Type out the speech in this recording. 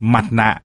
mặt nạ.